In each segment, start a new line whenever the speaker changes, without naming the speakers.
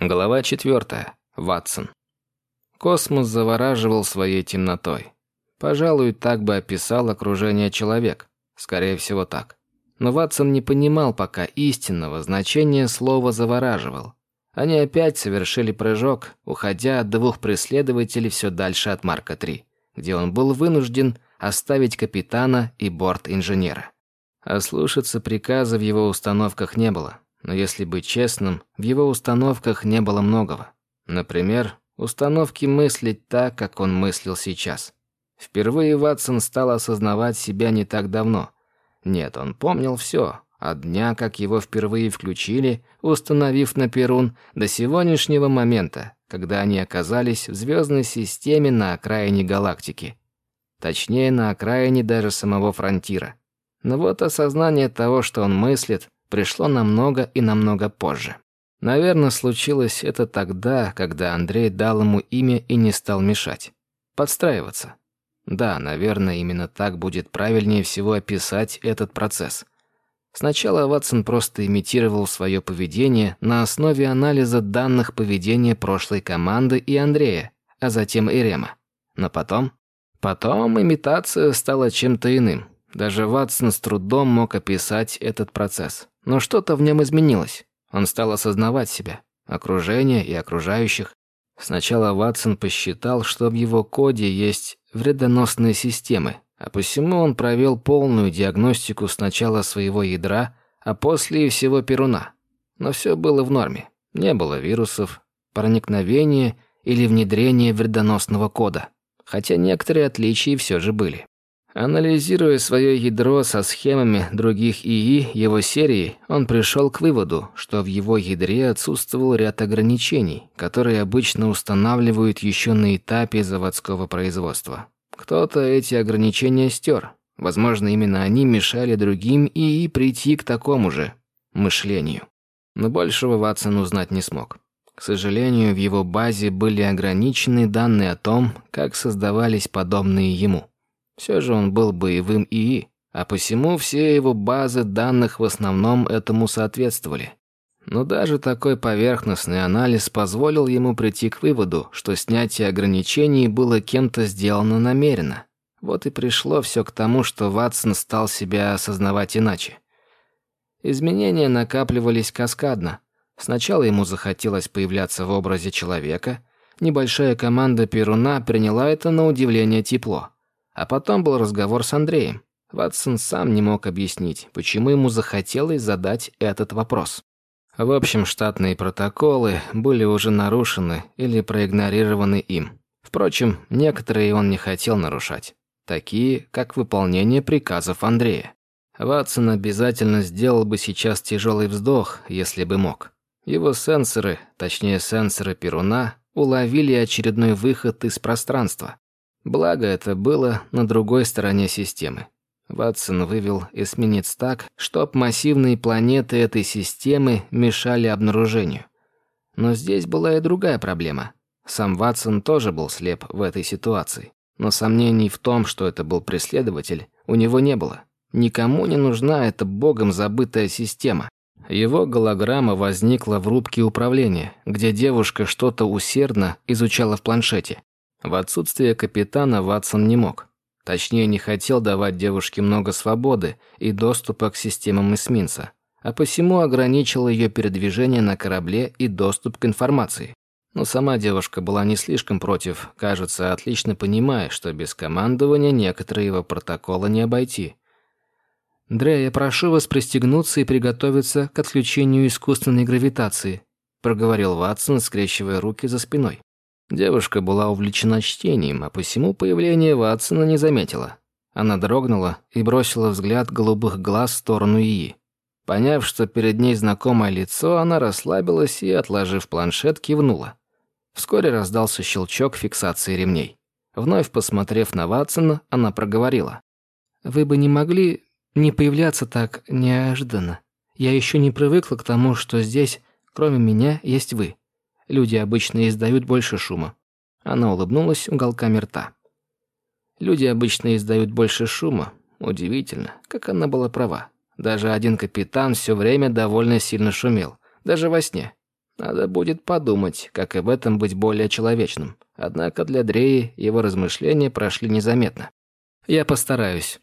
Глава четвертая. Ватсон. Космос завораживал своей темнотой. Пожалуй, так бы описал окружение человек. Скорее всего, так. Но Ватсон не понимал пока истинного значения слова «завораживал». Они опять совершили прыжок, уходя от двух преследователей все дальше от Марка-3, где он был вынужден оставить капитана и борт-инженера. Ослушаться приказа в его установках не было. Но если быть честным, в его установках не было многого. Например, установки мыслить так, как он мыслил сейчас. Впервые Ватсон стал осознавать себя не так давно. Нет, он помнил все, от дня, как его впервые включили, установив на Перун, до сегодняшнего момента, когда они оказались в звездной системе на окраине галактики. Точнее, на окраине даже самого фронтира. Но вот осознание того, что он мыслит, пришло намного и намного позже. Наверное, случилось это тогда, когда Андрей дал ему имя и не стал мешать. Подстраиваться. Да, наверное, именно так будет правильнее всего описать этот процесс. Сначала Ватсон просто имитировал свое поведение на основе анализа данных поведения прошлой команды и Андрея, а затем и Рема. Но потом... Потом имитация стала чем-то иным. Даже Ватсон с трудом мог описать этот процесс. Но что-то в нем изменилось. Он стал осознавать себя, окружение и окружающих. Сначала Ватсон посчитал, что в его коде есть вредоносные системы, а посему он провел полную диагностику сначала своего ядра, а после и всего Перуна. Но все было в норме. Не было вирусов, проникновения или внедрения вредоносного кода. Хотя некоторые отличия все же были. Анализируя свое ядро со схемами других ИИ его серии, он пришел к выводу, что в его ядре отсутствовал ряд ограничений, которые обычно устанавливают еще на этапе заводского производства. Кто-то эти ограничения стер. Возможно, именно они мешали другим ИИ прийти к такому же мышлению. Но большего Ватсон узнать не смог. К сожалению, в его базе были ограничены данные о том, как создавались подобные ему. Все же он был боевым ИИ, а посему все его базы данных в основном этому соответствовали. Но даже такой поверхностный анализ позволил ему прийти к выводу, что снятие ограничений было кем-то сделано намеренно. Вот и пришло все к тому, что Ватсон стал себя осознавать иначе. Изменения накапливались каскадно. Сначала ему захотелось появляться в образе человека. Небольшая команда Перуна приняла это на удивление тепло. А потом был разговор с Андреем. Ватсон сам не мог объяснить, почему ему захотелось задать этот вопрос. В общем, штатные протоколы были уже нарушены или проигнорированы им. Впрочем, некоторые он не хотел нарушать. Такие, как выполнение приказов Андрея. Ватсон обязательно сделал бы сейчас тяжелый вздох, если бы мог. Его сенсоры, точнее сенсоры Перуна, уловили очередной выход из пространства. Благо, это было на другой стороне системы. Ватсон вывел эсминец так, чтоб массивные планеты этой системы мешали обнаружению. Но здесь была и другая проблема. Сам Ватсон тоже был слеп в этой ситуации. Но сомнений в том, что это был преследователь, у него не было. Никому не нужна эта богом забытая система. Его голограмма возникла в рубке управления, где девушка что-то усердно изучала в планшете. В отсутствие капитана Ватсон не мог. Точнее, не хотел давать девушке много свободы и доступа к системам эсминца, а посему ограничил ее передвижение на корабле и доступ к информации. Но сама девушка была не слишком против, кажется, отлично понимая, что без командования некоторые его протоколы не обойти. «Дре, я прошу вас пристегнуться и приготовиться к отключению искусственной гравитации», проговорил Ватсон, скрещивая руки за спиной. Девушка была увлечена чтением, а посему появление Ватсона не заметила. Она дрогнула и бросила взгляд голубых глаз в сторону Ии. Поняв, что перед ней знакомое лицо, она расслабилась и, отложив планшет, кивнула. Вскоре раздался щелчок фиксации ремней. Вновь посмотрев на Ватсона, она проговорила. «Вы бы не могли не появляться так неожиданно. Я еще не привыкла к тому, что здесь, кроме меня, есть вы. Люди обычно издают больше шума. Она улыбнулась уголками рта. Люди обычно издают больше шума. Удивительно, как она была права. Даже один капитан все время довольно сильно шумел, даже во сне. Надо будет подумать, как и в этом быть более человечным. Однако для Дреи его размышления прошли незаметно. «Я постараюсь».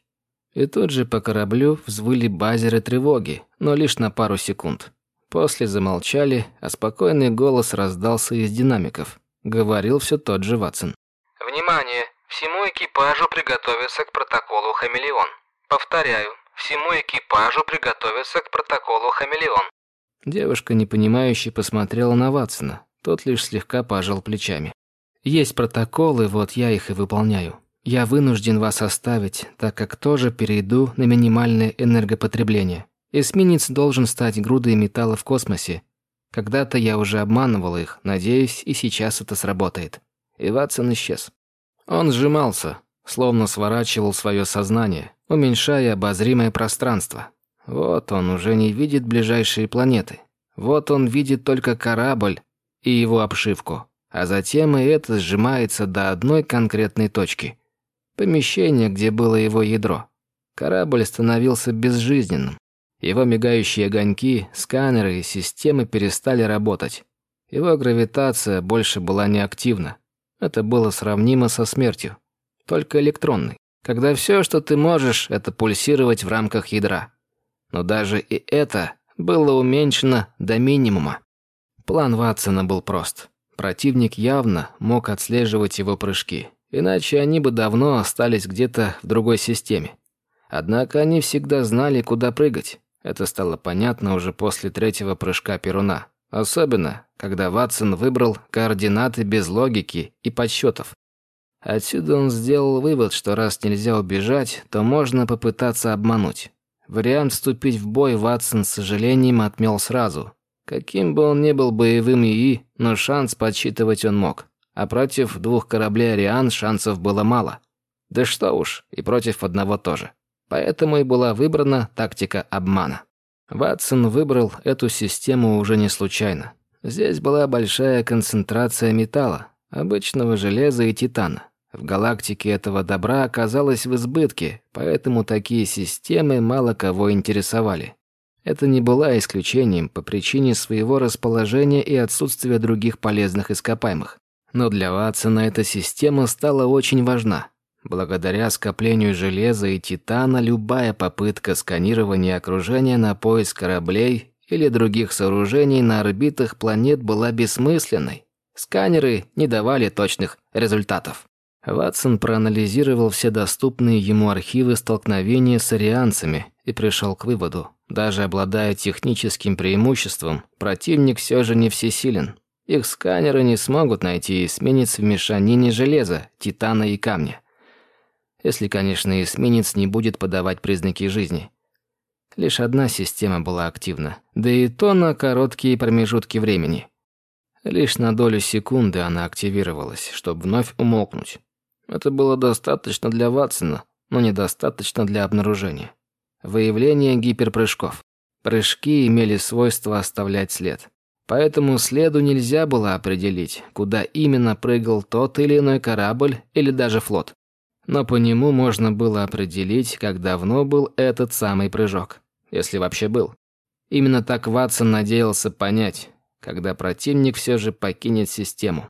И тут же по кораблю взвыли базеры тревоги, но лишь на пару секунд. После замолчали, а спокойный голос раздался из динамиков. Говорил все тот же Ватсон.
«Внимание! Всему экипажу приготовиться к протоколу «Хамелеон». Повторяю, всему экипажу приготовиться к протоколу «Хамелеон».
Девушка, непонимающе, посмотрела на Ватсона. Тот лишь слегка пожал плечами. «Есть протоколы, вот я их и выполняю. Я вынужден вас оставить, так как тоже перейду на минимальное энергопотребление. Эсминец должен стать грудой металла в космосе. Когда-то я уже обманывал их, надеюсь, и сейчас это сработает». И Ватсон исчез. Он сжимался, словно сворачивал свое сознание, уменьшая обозримое пространство. Вот он уже не видит ближайшие планеты. Вот он видит только корабль и его обшивку. А затем и это сжимается до одной конкретной точки. Помещение, где было его ядро. Корабль становился безжизненным. Его мигающие огоньки, сканеры и системы перестали работать. Его гравитация больше была неактивна. Это было сравнимо со смертью. Только электронной. Когда все, что ты можешь, это пульсировать в рамках ядра. Но даже и это было уменьшено до минимума. План Ватсона был прост. Противник явно мог отслеживать его прыжки, иначе они бы давно остались где-то в другой системе. Однако они всегда знали, куда прыгать. Это стало понятно уже после третьего прыжка Перуна. Особенно, когда Ватсон выбрал координаты без логики и подсчетов. Отсюда он сделал вывод, что раз нельзя убежать, то можно попытаться обмануть. Вариант вступить в бой Ватсон с сожалением отмел сразу. Каким бы он ни был боевым ИИ, но шанс подсчитывать он мог. А против двух кораблей «Ариан» шансов было мало. Да что уж, и против одного тоже. Поэтому и была выбрана тактика обмана. Ватсон выбрал эту систему уже не случайно. Здесь была большая концентрация металла, обычного железа и титана. В галактике этого добра оказалось в избытке, поэтому такие системы мало кого интересовали. Это не была исключением по причине своего расположения и отсутствия других полезных ископаемых. Но для Ватсона эта система стала очень важна. Благодаря скоплению железа и титана любая попытка сканирования окружения на поиск кораблей или других сооружений на орбитах планет была бессмысленной. Сканеры не давали точных результатов. Ватсон проанализировал все доступные ему архивы столкновения с арианцами и пришел к выводу, даже обладая техническим преимуществом, противник все же не всесилен. Их сканеры не смогут найти эсминец в мешанине железа, титана и камня. Если, конечно, эсминец не будет подавать признаки жизни. Лишь одна система была активна, да и то на короткие промежутки времени. Лишь на долю секунды она активировалась, чтобы вновь умолкнуть. Это было достаточно для Ватсона, но недостаточно для обнаружения. Выявление гиперпрыжков. Прыжки имели свойство оставлять след. Поэтому следу нельзя было определить, куда именно прыгал тот или иной корабль или даже флот. Но по нему можно было определить, как давно был этот самый прыжок, если вообще был. Именно так Ватсон надеялся понять, когда противник все же покинет систему.